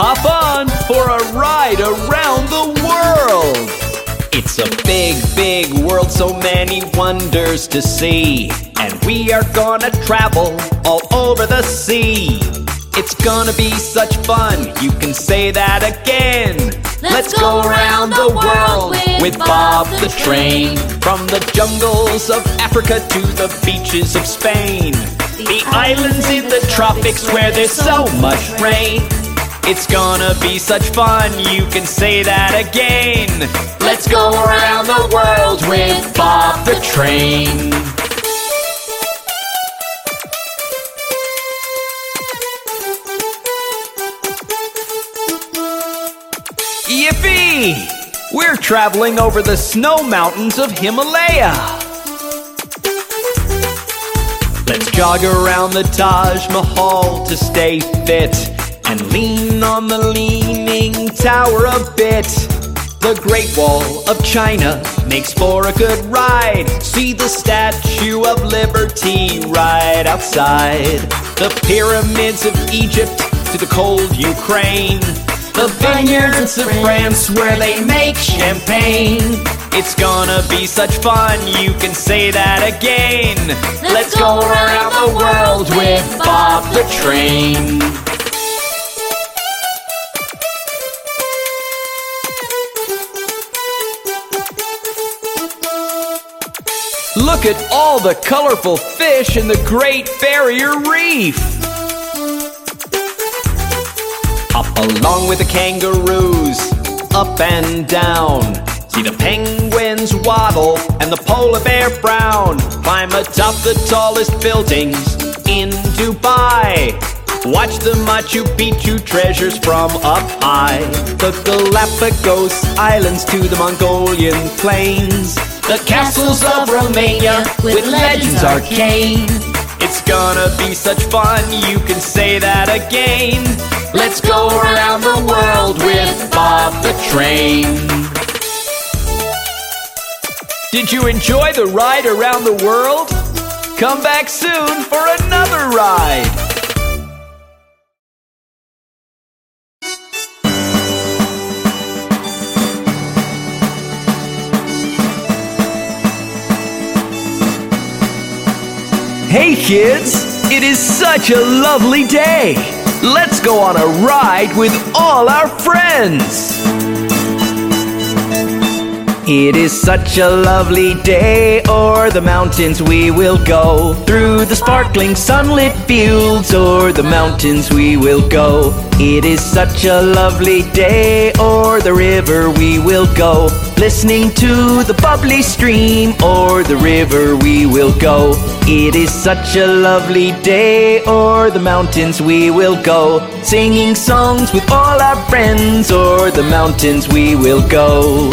Hop on for a ride around the world. It's a big, big world, so many wonders to see. And we are gonna travel all over the sea. It's gonna be such fun, you can say that again. Let's go around the world with Bob the Train. From the jungles of Africa to the beaches of Spain. The islands in the tropics where there's so much rain. It's gonna be such fun, you can say that again. Let's go around the world with Bob the Train. Yippee! We're traveling over the snow mountains of Himalaya. Let's jog around the Taj Mahal to stay fit and lean on the leaning tower a bit. The Great Wall of China makes for a good ride. See the Statue of Liberty right outside. The pyramids of Egypt to the cold Ukraine. The vineyards of France where they make champagne. It's gonna be such fun, you can say that again. Let's go around the world with Bob the Train. Look at all the colorful fish in the Great Barrier Reef. Hop along with the kangaroos, up and down. See the penguins waddle and the polar bear brown. Climb atop the tallest buildings in Dubai. Watch the Machu Picchu treasures from up high. The Galapagos Islands to the Mongolian plains. The castles of Romania with legends arcane. It's gonna be such fun, you can say that again. Let's go around the world with Bob the Train. Did you enjoy the ride around the world? Come back soon for another ride. Hey kids, it is such a lovely day. Let's go on a ride with all our friends. It is such a lovely day, o'er the mountains we will go. Through the sparkling sunlit fields, o'er the mountains we will go. It is such a lovely day, o'er the river we will go. Listening to the bubbly stream, o'er the river we will go. It is such a lovely day, o'er the mountains we will go. Singing songs with all our friends, o'er the mountains we will go.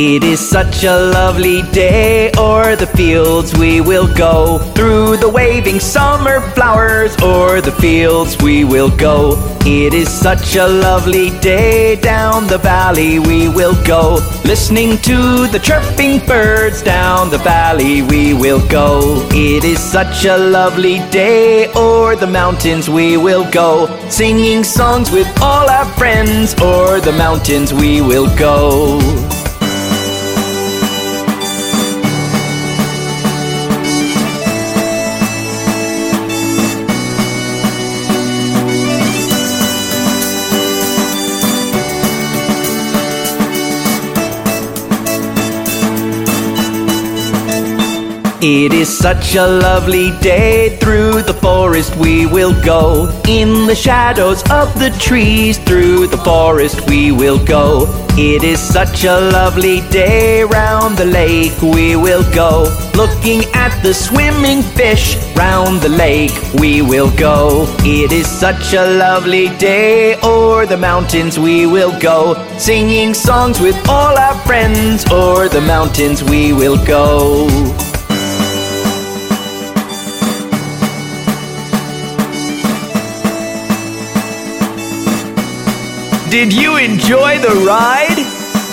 It is such a lovely day, o'er the fields we will go. Through the waving summer flowers, o'er the fields we will go. It is such a lovely day, down the valley we will go. Listening to the chirping birds, down the valley we will go. It is such a lovely day, o'er the mountains we will go. Singing songs with all our friends, o'er the mountains we will go. It is such a lovely day. Through the forest we will go. In the shadows of the trees, through the forest we will go. It is such a lovely day. Round the lake we will go. Looking at the swimming fish. Round the lake we will go. It is such a lovely day. O'er the mountains we will go. Singing songs with all our friends. O'er the mountains we will go. Did you enjoy the ride?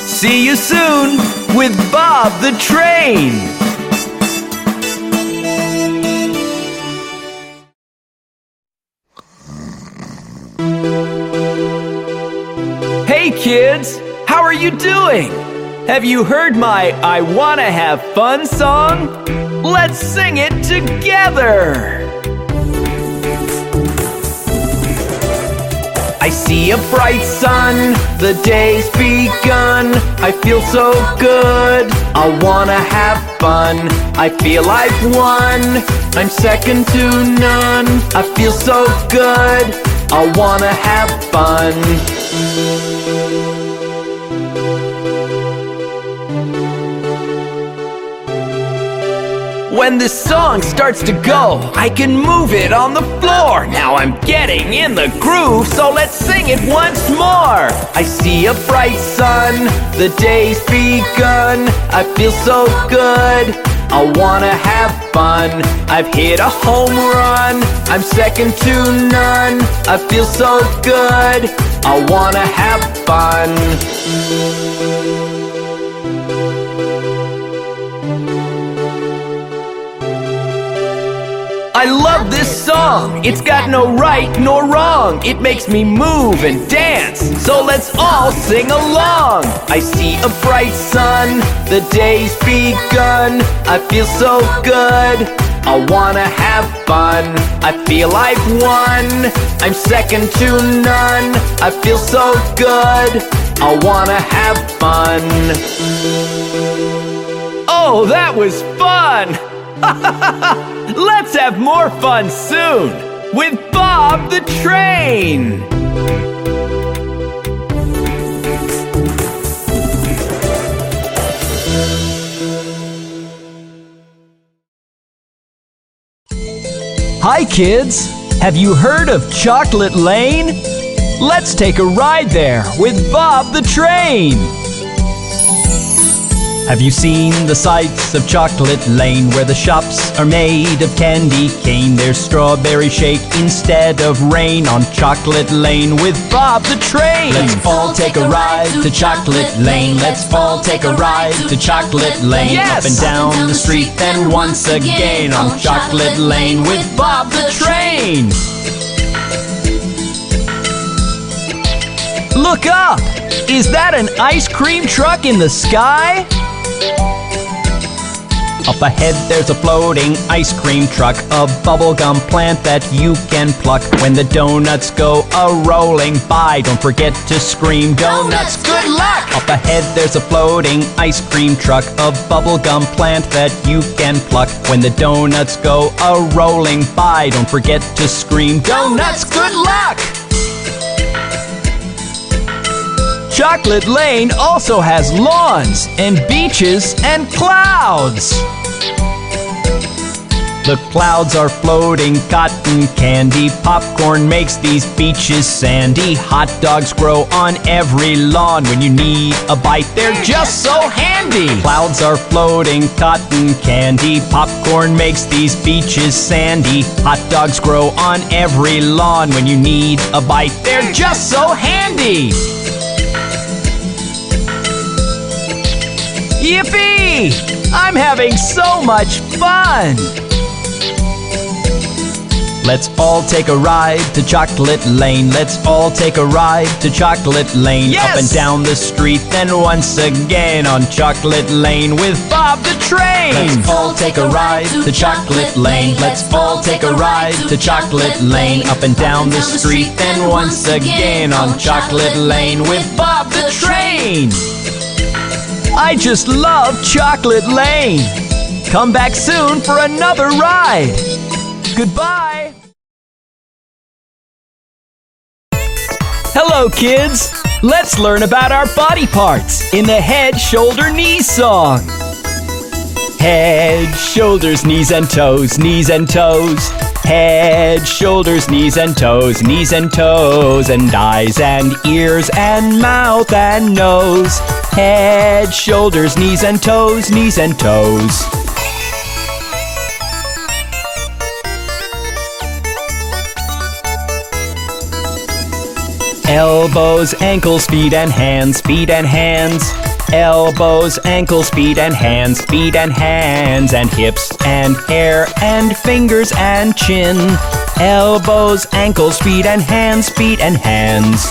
See you soon with Bob the Train. Hey kids, how are you doing? Have you heard my I Wanna Have Fun song? Let's sing it together! I see a bright sun, the day's begun. I feel so good, I wanna have fun. I feel I've won, I'm second to none. I feel so good, I wanna have fun. When this song starts to go, I can move it on the floor. Now I'm getting in the groove, so let's sing it once more. I see a bright sun, the day's begun. I feel so good. I wanna have fun. I've hit a home run. I'm second to none. I feel so good. I wanna have fun. Song. It's got no right nor wrong. It makes me move and dance. So let's all sing along. I see a bright sun. The day's begun. I feel so good. I wanna have fun. I feel I've won. I'm second to none. I feel so good. I wanna have fun. Oh, that was fun! Let's have more fun soon with Bob the Train! Hi, kids! Have you heard of Chocolate Lane? Let's take a ride there with Bob the Train! Have you seen the sights of Chocolate Lane where the shops are made of candy cane? There's strawberry shake instead of rain on Chocolate Lane with Bob the Train. Let's all take a ride to Chocolate Lane. Let's all take a ride to Chocolate Lane. Up and down the street, then once again on Chocolate Lane with Bob the Train. Look up! Is that an ice cream truck in the sky? Up ahead there's a floating ice cream truck, a bubblegum plant that you can pluck. When the donuts go a-rolling by, don't forget to scream, Donuts, good luck! Up ahead there's a floating ice cream truck, a bubblegum plant that you can pluck. When the donuts go a-rolling by, don't forget to scream, Donuts, good luck! Chocolate Lane also has lawns and beaches and clouds. The clouds are floating cotton candy. Popcorn makes these beaches sandy. Hot dogs grow on every lawn. When you need a bite, they're just so handy. Clouds are floating cotton candy. Popcorn makes these beaches sandy. Hot dogs grow on every lawn. When you need a bite, they're just so handy. Yippee! I'm having so much fun! Let's all take a ride to Chocolate Lane. Let's all take a ride to Chocolate Lane. Yes! Up and down the street, then once again on Chocolate Lane with Bob the Train. Let's all take a ride to Chocolate Lane. Let's all take a ride to Chocolate Lane. Up and down the street, then once again on Chocolate Lane with Bob the Train. I just love Chocolate Lane. Come back soon for another ride. Goodbye. Hello, kids. Let's learn about our body parts in the head, shoulder, knees song. Head, shoulders, knees and toes, knees and toes. Head, shoulders, knees and toes, knees and toes, and eyes and ears and mouth and nose. Head, shoulders, knees and toes, knees and toes. Elbows, ankles, feet and hands, feet and hands. Elbows, ankles, feet and hands, feet and hands, and hips and hair and fingers and chin. Elbows, ankles, feet and hands, feet and hands.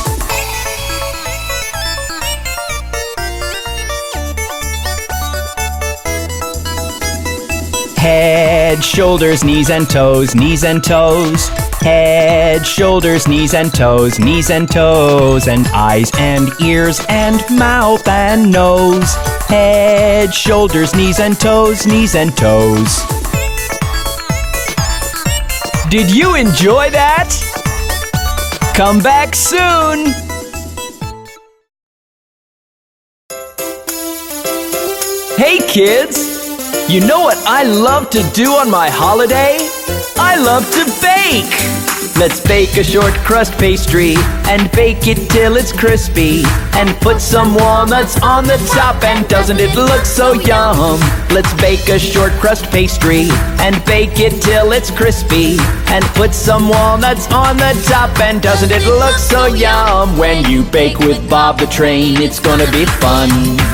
Head, shoulders, knees and toes, knees and toes. Head, shoulders, knees and toes, knees and toes, and eyes and ears and mouth and nose. Head, shoulders, knees and toes, knees and toes. Did you enjoy that? Come back soon! Hey kids! You know what I love to do on my holiday? I love to bake! Let's bake a short crust pastry and bake it till it's crispy and put some walnuts on the top and doesn't it look so yum? Let's bake a short crust pastry and bake it till it's crispy and put some walnuts on the top and doesn't it look so yum? When you bake with Bob the Train, it's gonna be fun.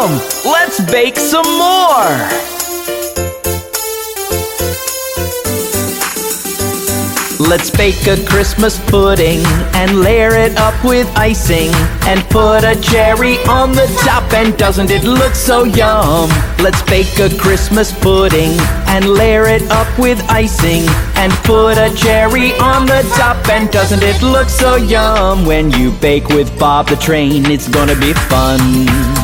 Let's bake some more! Let's bake a Christmas pudding and layer it up with icing and put a cherry on the top and doesn't it look so yum? Let's bake a Christmas pudding and layer it up with icing and put a cherry on the top and doesn't it look so yum? When you bake with Bob the Train, it's gonna be fun.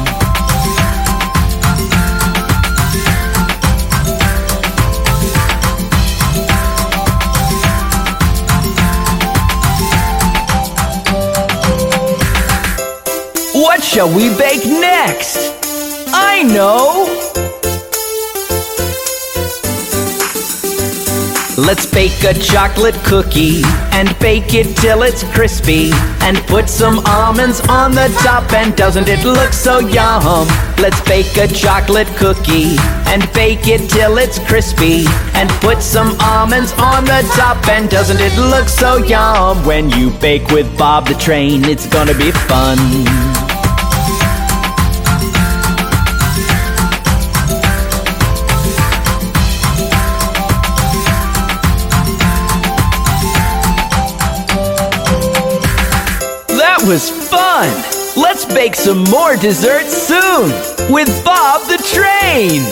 Shall we bake next? I know! Let's bake a chocolate cookie and bake it till it's crispy and put some almonds on the top and doesn't it look so yum? Let's bake a chocolate cookie and bake it till it's crispy and put some almonds on the top and doesn't it look so yum? When you bake with Bob the Train, it's gonna be fun. Was fun! Let's bake some more desserts soon with Bob the Train!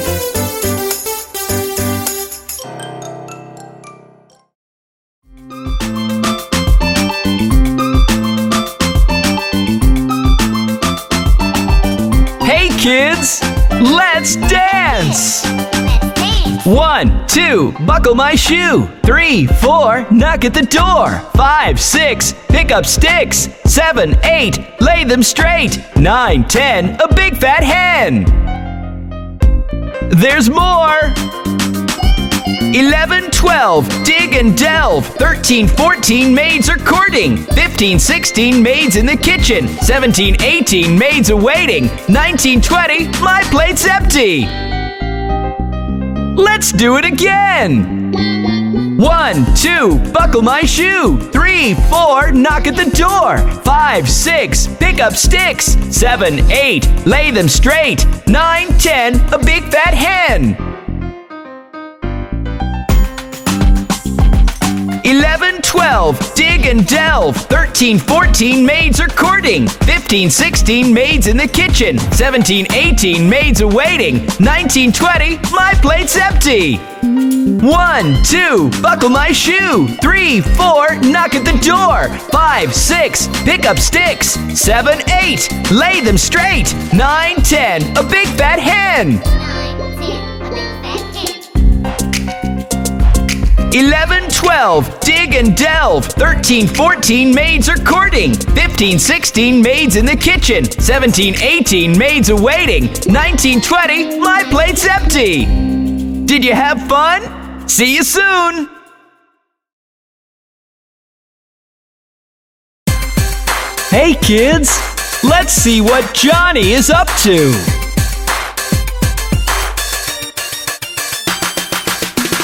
Hey kids! Let's dance! One, two, buckle my shoe. Three, four, knock at the door. Five, six, pick up sticks. Seven, eight, lay them straight. Nine, ten, a big fat hen. There's more. 11, 12, dig and delve. 13, 14, maids are courting. 15, 16, maids in the kitchen. 17, 18, maids awaiting. 19, 20, my plate's empty. Let's do it again! One, two, buckle my shoe. Three, four, knock at the door. Five, six, pick up sticks. Seven, eight, lay them straight. Nine, ten, a big fat hen. 11, 12, dig and delve. 13, 14, maids are courting. 15, 16, maids in the kitchen. 17, 18, maids awaiting. 19, 20, my plate's empty. 1, 2, buckle my shoe. 3, 4, knock at the door. 5, 6, pick up sticks. 7, 8, lay them straight. 9, 10, a big fat hen. 11, 12, dig and delve. 13, 14, maids are courting. 15, 16, maids in the kitchen. 17, 18, maids awaiting. 19, 20, my plate's empty. Did you have fun? See you soon! Hey kids, let's see what Johnny is up to.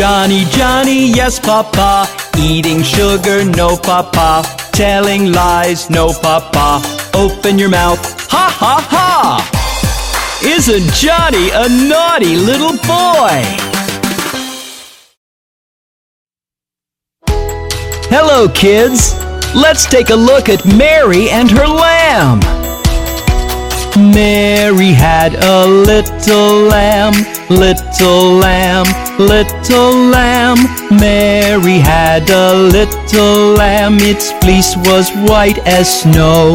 Johnny, Johnny, yes, Papa. Eating sugar, no, Papa. Telling lies, no, Papa. Open your mouth, ha ha ha! Isn't Johnny a naughty little boy? Hello, kids. Let's take a look at Mary and her lamb. Mary had a little lamb, little lamb, little lamb. Mary had a little lamb, its fleece was white as snow.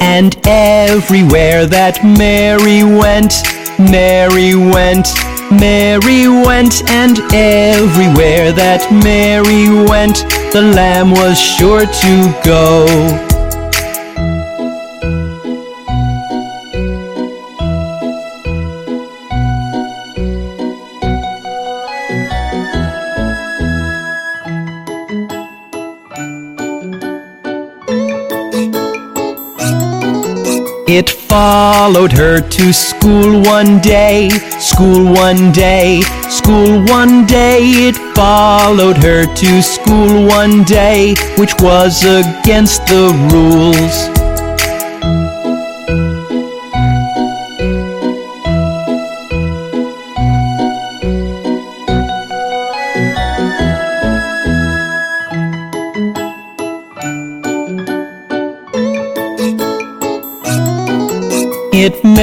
And everywhere that Mary went, Mary went, Mary went, and everywhere that Mary went, the lamb was sure to go. Followed her to school one day, school one day, school one day. It followed her to school one day, which was against the rules.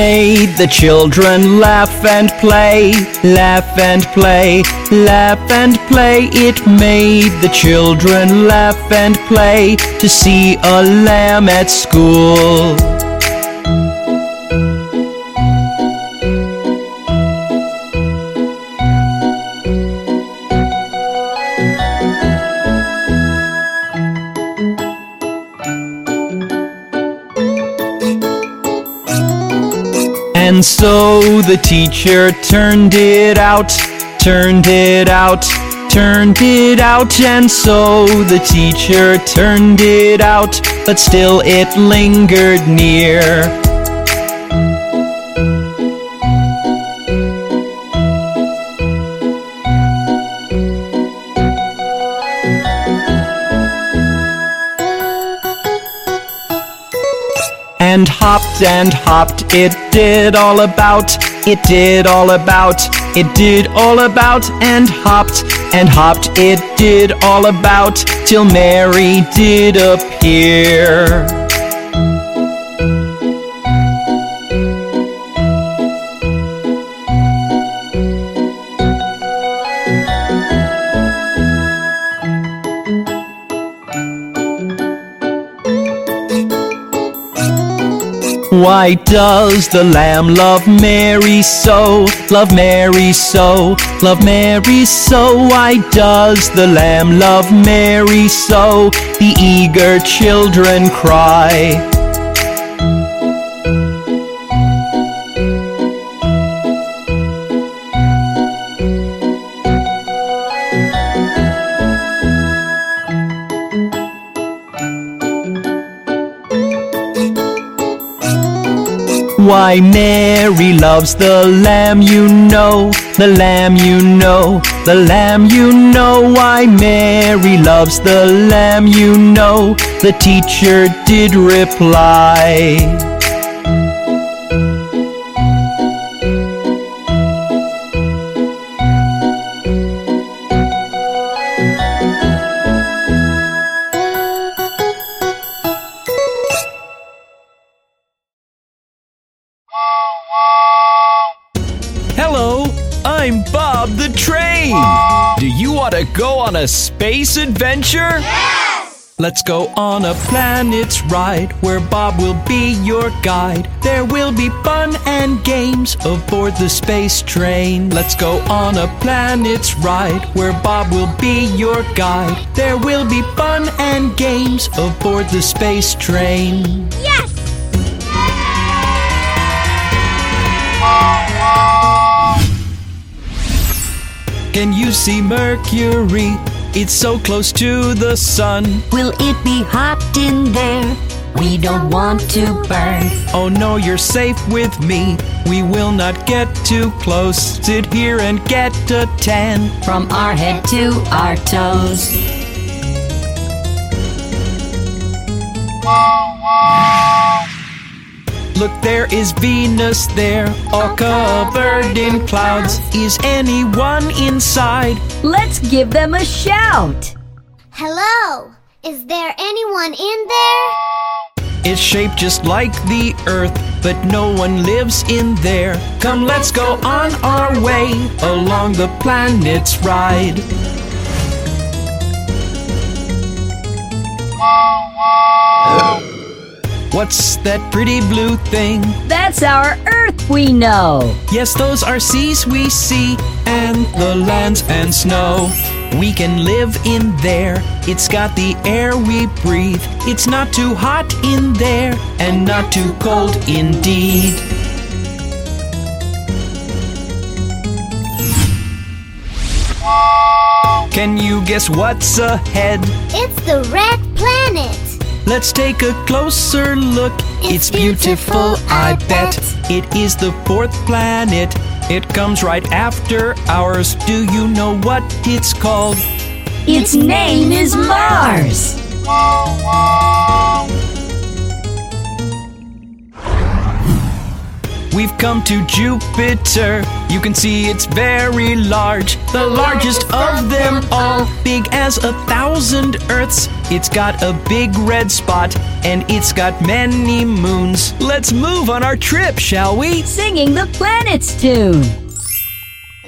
Made the children laugh and play, laugh and play, laugh and play. It made the children laugh and play to see a lamb at school. And so the teacher turned it out, turned it out, turned it out. And so the teacher turned it out, but still it lingered near. And hopped and hopped. It did all about, it did all about, it did all about, and hopped and hopped. It did all about till Mary did appear. Why does the lamb love Mary so? Love Mary so, love Mary so. Why does the lamb love Mary so? The eager children cry. Why Mary loves the lamb you know, the lamb you know, the lamb you know. Why Mary loves the lamb you know, the teacher did reply. Adventure? Yes! Let's go on a planet's ride where Bob will be your guide. There will be fun and games aboard the space train. Let's go on a planet's ride where Bob will be your guide. There will be fun and games aboard the space train. Yes! Can you see Mercury? It's so close to the sun. Will it be hot in there? We don't want to burn. Oh no, you're safe with me. We will not get too close. Sit here and get a tan. From our head to our toes. Look, there is Venus there, all covered in clouds. Is anyone inside? Let's give them a shout. Hello? Is there anyone in there? It's shaped just like the Earth, but no one lives in there. Come, let's go on our way along the planet's ride. What's that pretty blue thing? That's our Earth we know. Yes, those are seas we see, and the lands and snow. We can live in there. It's got the air we breathe. It's not too hot in there, and not too cold indeed. Can you guess what's ahead? It's the red planet. Let's take a closer look. It's It's beautiful, beautiful, I bet. It is the fourth planet. It comes right after ours. Do you know what it's called? Its name is Mars. We've come to Jupiter. You can see it's very large, the largest of them all, big as a thousand Earths. It's got a big red spot, and it's got many moons. Let's move on our trip, shall we? Singing the planet's tune.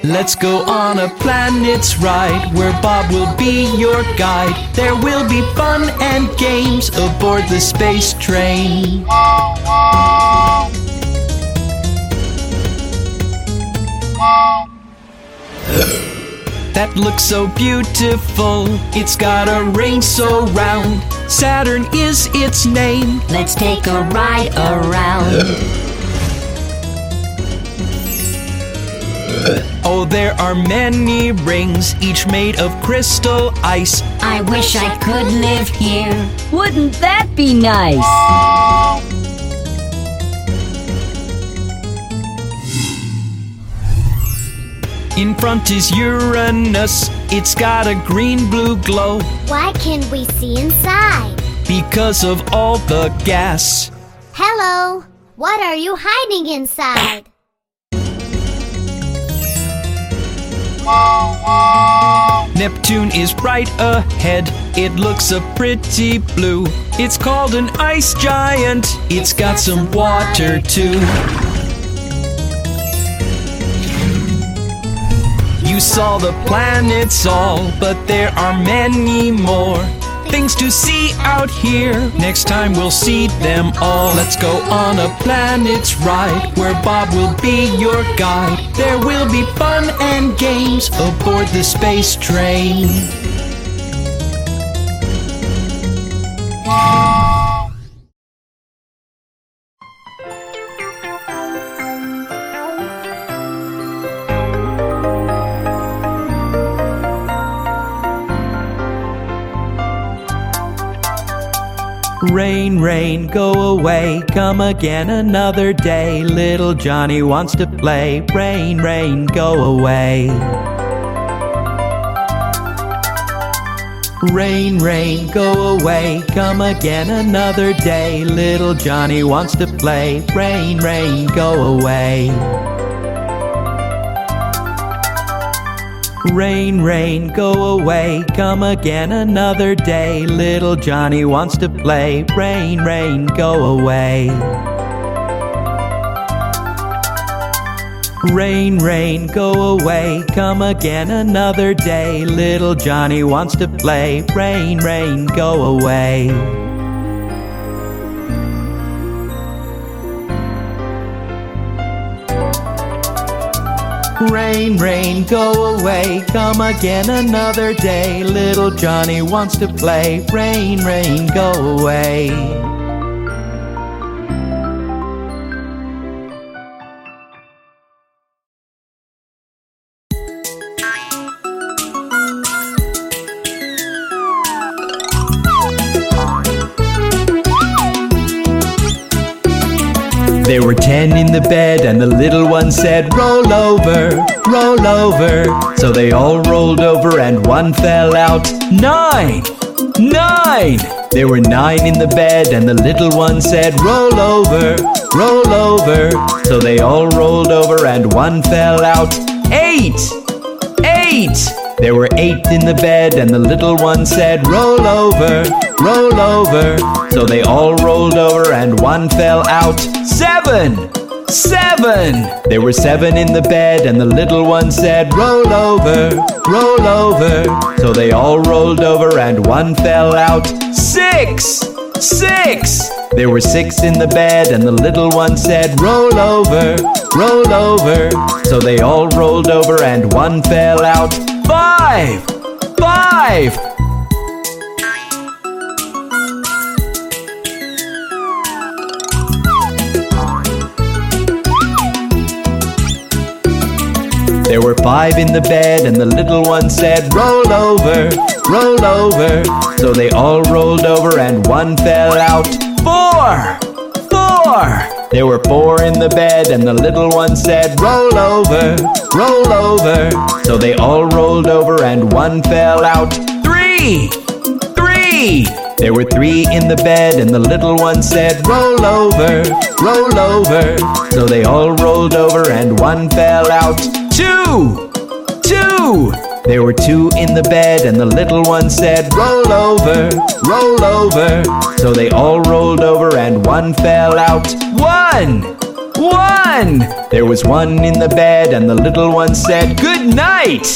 Let's go on a planet's ride where Bob will be your guide. There will be fun and games aboard the space train. That looks so beautiful. It's got a ring so round. Saturn is its name. Let's take a ride around. Oh, there are many rings, each made of crystal ice. I wish I could live here. Wouldn't that be nice? In front is Uranus. It's got a green blue glow Why can't we see inside? because of all the gas. Hello? What are you hiding inside? Neptune is right ahead. It looks a pretty blue. It's called an ice giant. it's got some water too. Saw the planets all, but there are many more things to see out here. Next time we'll see them all. Let's go on a planet's ride where Bob will be your guide. There will be fun and games aboard the space train. Rain, rain, go away, come again another day. Little Johnny wants to play. Rain, rain, go away. Rain, rain, go away, come again another day. Little Johnny wants to play. Rain, rain, go away. Rain, rain, go away, come again another day. Little Johnny wants to play. Rain, rain, go away. Rain, rain, go away, come again another day. Little Johnny wants to play. Rain, rain, go away. Rain, rain, go away, come again another day. Little Johnny wants to play. Rain, rain, go away. There were ten in the bed, and the little one said, Roll over, roll over. So they all rolled over, and one fell out. Nine! Nine! There were nine in the bed, and the little one said, Roll over, roll over. So they all rolled over, and one fell out. Eight! Eight! There were eight in the bed, and the little one said, Roll over, roll over. So they all rolled over, and one fell out. Seven! Seven! There were seven in the bed, and the little one said, Roll over, roll over. So they all rolled over, and one fell out. Six! Six! There were six in the bed, and the little one said, Roll over, roll over. So they all rolled over, and one fell out. Five! Five! There were five in the bed, and the little one said, Roll over, roll over. So they all rolled over, and one fell out. Four! Four! There were four in the bed, and the little one said, Roll over, roll over. So they all rolled over, and one fell out. Three! Three! There were three in the bed, and the little one said, Roll over, roll over. So they all rolled over, and one fell out. Two! Two! There were two in the bed, and the little one said, Roll over, roll over. So they all rolled over, and one fell out. One! One! There was one in the bed, and the little one said, Good night!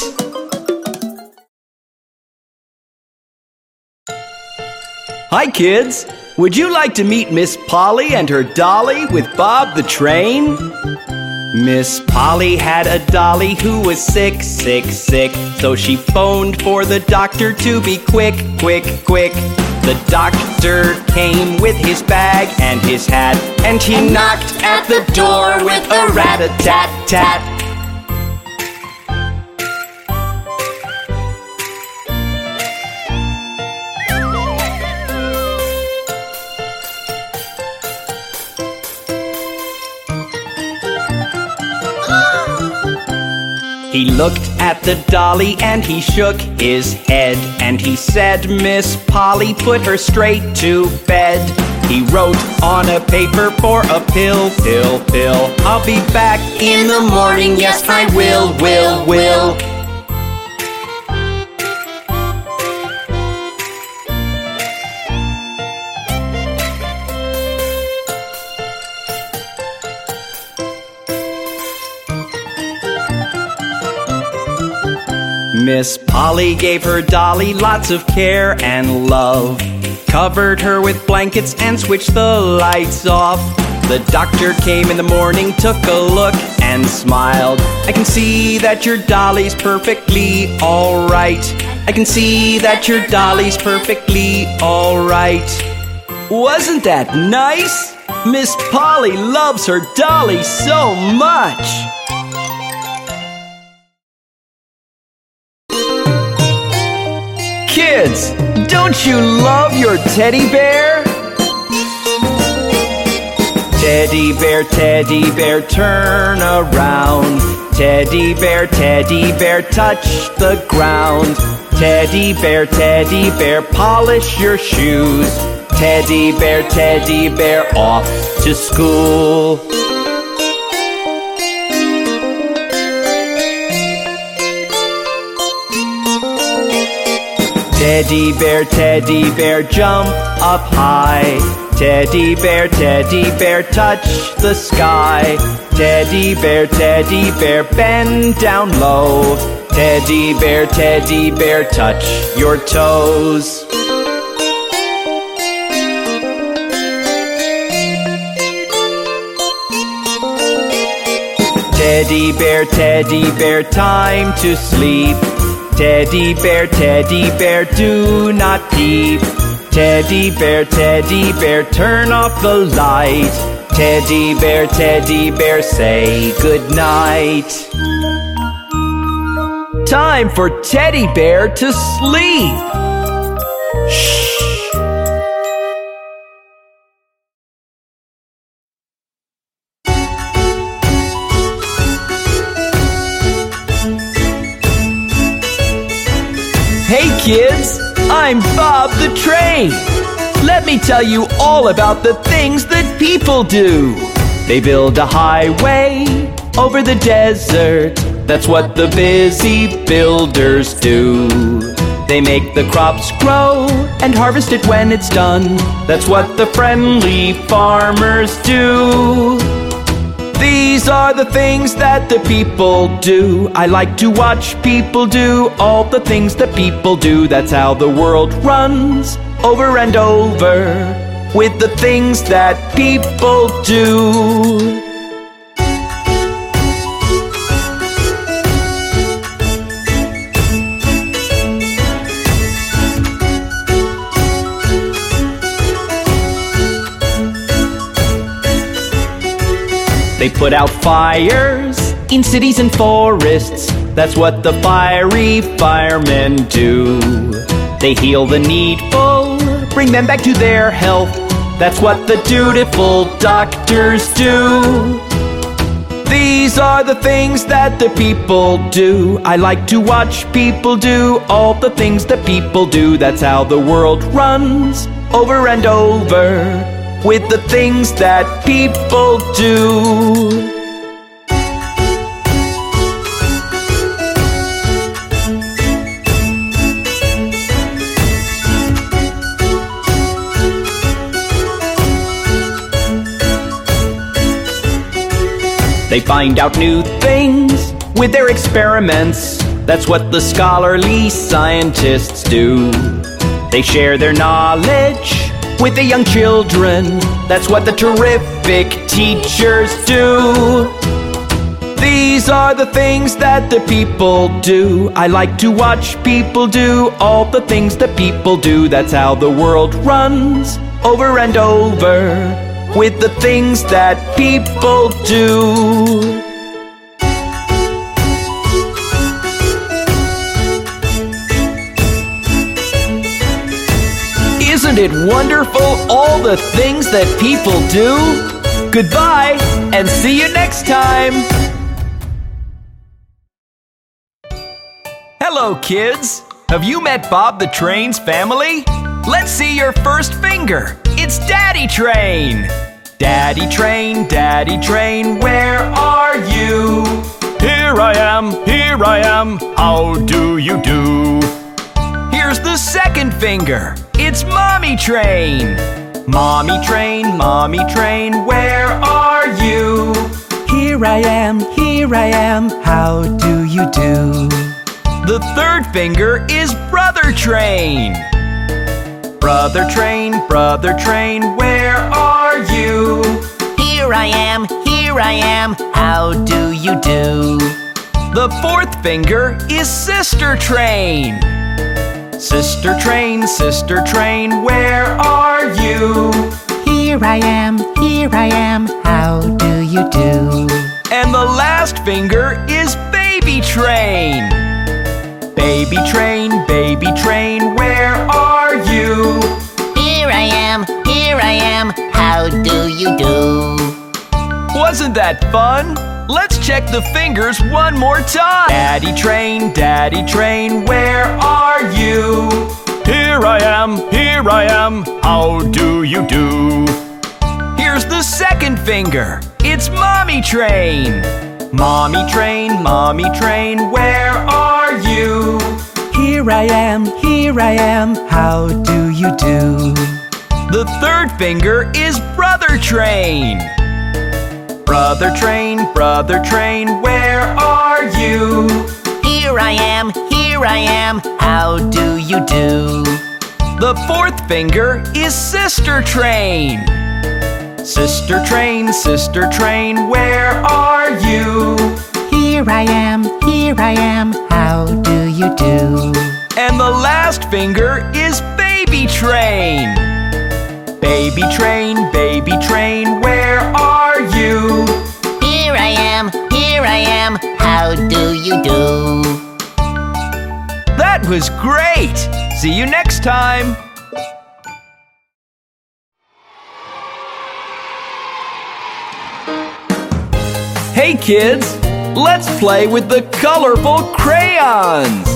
Hi, kids! Would you like to meet Miss Polly and her dolly with Bob the Train? Miss Polly had a dolly who was sick, sick, sick. So she phoned for the doctor to be quick, quick, quick. The doctor came with his bag and his hat, and he knocked at the door with a rat a tat tat. He looked at the dolly and he shook his head and he said, Miss Polly, put her straight to bed. He wrote on a paper for a pill, pill, pill. I'll be back in the morning, yes, I will, will, will. Miss Polly gave her dolly lots of care and love. Covered her with blankets and switched the lights off. The doctor came in the morning, took a look, and smiled. I can see that your dolly's perfectly alright. I can see that your dolly's perfectly alright. Wasn't that nice? Miss Polly loves her dolly so much. Kids, don't you love your teddy bear? Teddy bear, teddy bear, turn around. Teddy bear, teddy bear, touch the ground. Teddy bear, teddy bear, polish your shoes. Teddy bear, teddy bear, off to school. Teddy bear, teddy bear, jump up high. Teddy bear, teddy bear, touch the sky. Teddy bear, teddy bear, bend down low. Teddy bear, teddy bear, touch your toes. Teddy bear, teddy bear, time to sleep. Teddy bear, teddy bear, do not peep. Teddy bear, teddy bear, turn off the light. Teddy bear, teddy bear, say good night. Time for teddy bear to sleep. Kids, I'm Bob the Train. Let me tell you all about the things that people do. They build a highway over the desert. That's what the busy builders do. They make the crops grow and harvest it when it's done. That's what the friendly farmers do. These are the things that the people do. I like to watch people do all the things that people do. That's how the world runs over and over with the things that people do. Put out fires in cities and forests. That's what the fiery firemen do. They heal the needful, bring them back to their health. That's what the dutiful doctors do. These are the things that the people do. I like to watch people do all the things that people do. That's how the world runs over and over with the things that people do. They find out new things with their experiments. That's what the scholarly scientists do. They share their knowledge with the young children. That's what the terrific teachers do. These are the things that the people do. I like to watch people do all the things that people do. That's how the world runs over and over with the things that people do. Isn't it wonderful all the things that people do? Goodbye and see you next time. Hello, kids. Have you met Bob the Train's family? Let's see your first finger. It's Daddy Train. Daddy Train, Daddy Train, where are you? Here I am, here I am, how do you do? Here's the second finger. It's Mommy Train. Mommy Train, Mommy Train, where are you? Here I am, here I am, how do you do? The third finger is Brother Train. Brother Train, Brother Train, where are you? Here I am, here I am, how do you do? The fourth finger is Sister Train. Sister Train, Sister Train, where are you? Here I am, here I am, how do you do? And the last finger is Baby Train. Baby Train, Baby Train, where are you? Here I am, here I am, how do you do? Wasn't that fun? Let's check the fingers one more time. Daddy Train, Daddy Train, where are you? Here I am, here I am, how do you do? Here's the second finger. It's Mommy Train. Mommy Train, Mommy Train, where are you? Here I am, here I am, how do you do? The third finger is Brother Train. Brother Train, Brother Train, where are you? Here I am, here I am, how do you do? The fourth finger is Sister Train. Sister Train, Sister Train, where are you? Here I am, here I am, how do you do? And the last finger is Baby Train. Baby Train, Baby Train, I am, how do you do? That was great! See you next time! Hey kids, let's play with the colorful crayons!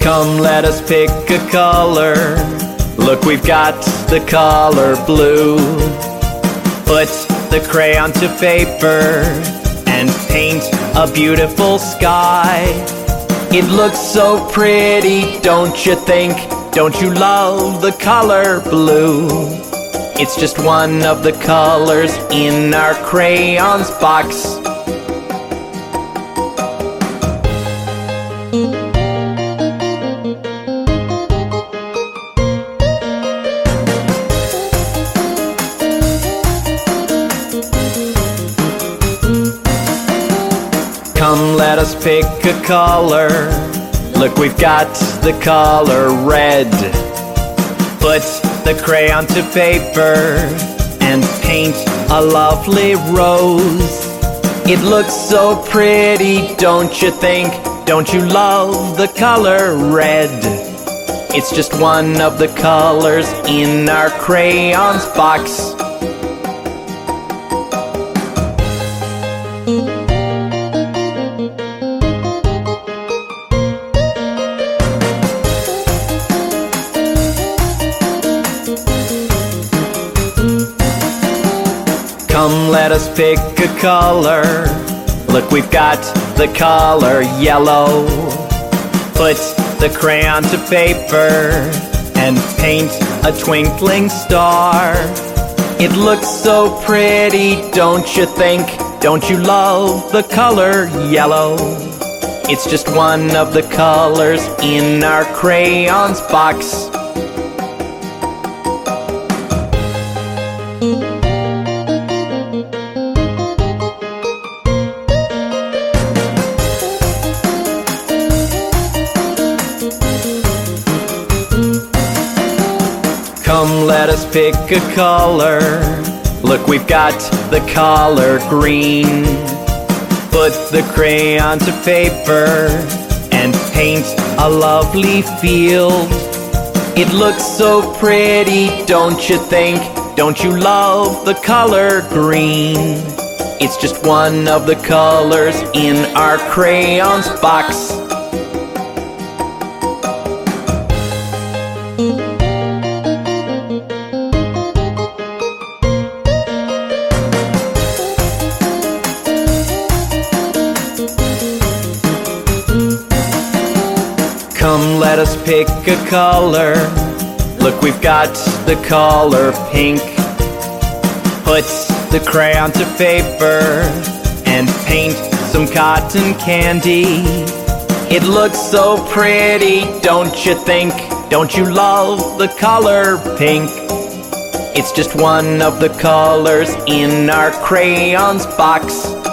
Come, let us pick a color. Look, we've got the color blue. Put the crayon to paper and paint a beautiful sky. It looks so pretty, don't you think? Don't you love the color blue? It's just one of the colors in our crayons box. A color. Look, we've got the color red. Put the crayon to paper and paint a lovely rose. It looks so pretty, don't you think? Don't you love the color red? It's just one of the colors in our crayons box. Come, let us pick a color. Look, we've got the color yellow. Put the crayon to paper and paint a twinkling star. It looks so pretty, don't you think? Don't you love the color yellow? It's just one of the colors in our crayons box. Us pick a color. Look, we've got the color green. Put the crayon to paper and paint a lovely field. It looks so pretty, don't you think? Don't you love the color green? It's just one of the colors in our crayons box. Us pick a color. Look, we've got the color pink. Put the crayon to paper and paint some cotton candy. It looks so pretty, don't you think? Don't you love the color pink? It's just one of the colors in our crayons box.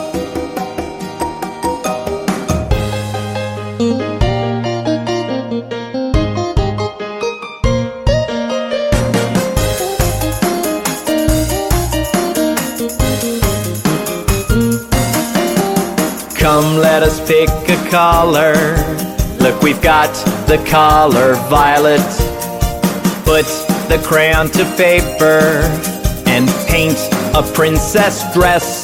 Color. Look, we've got the color violet. Put the crayon to paper and paint a princess dress.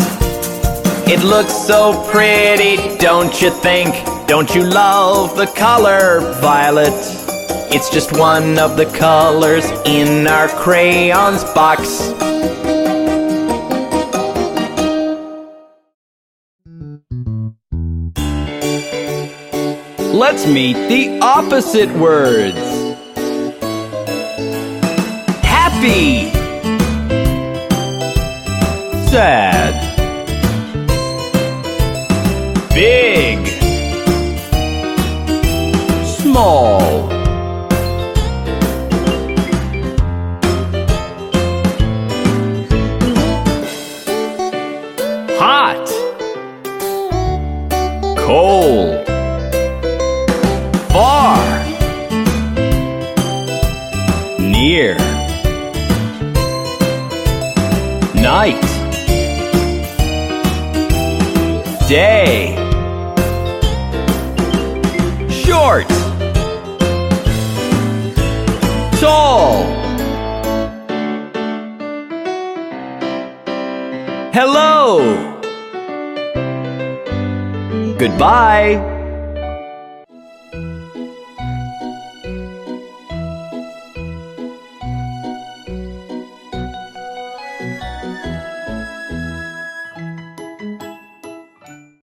It looks so pretty, don't you think? Don't you love the color violet? It's just one of the colors in our crayons box. Let's meet the opposite words. Happy. Sad. Big. Small. Goodbye.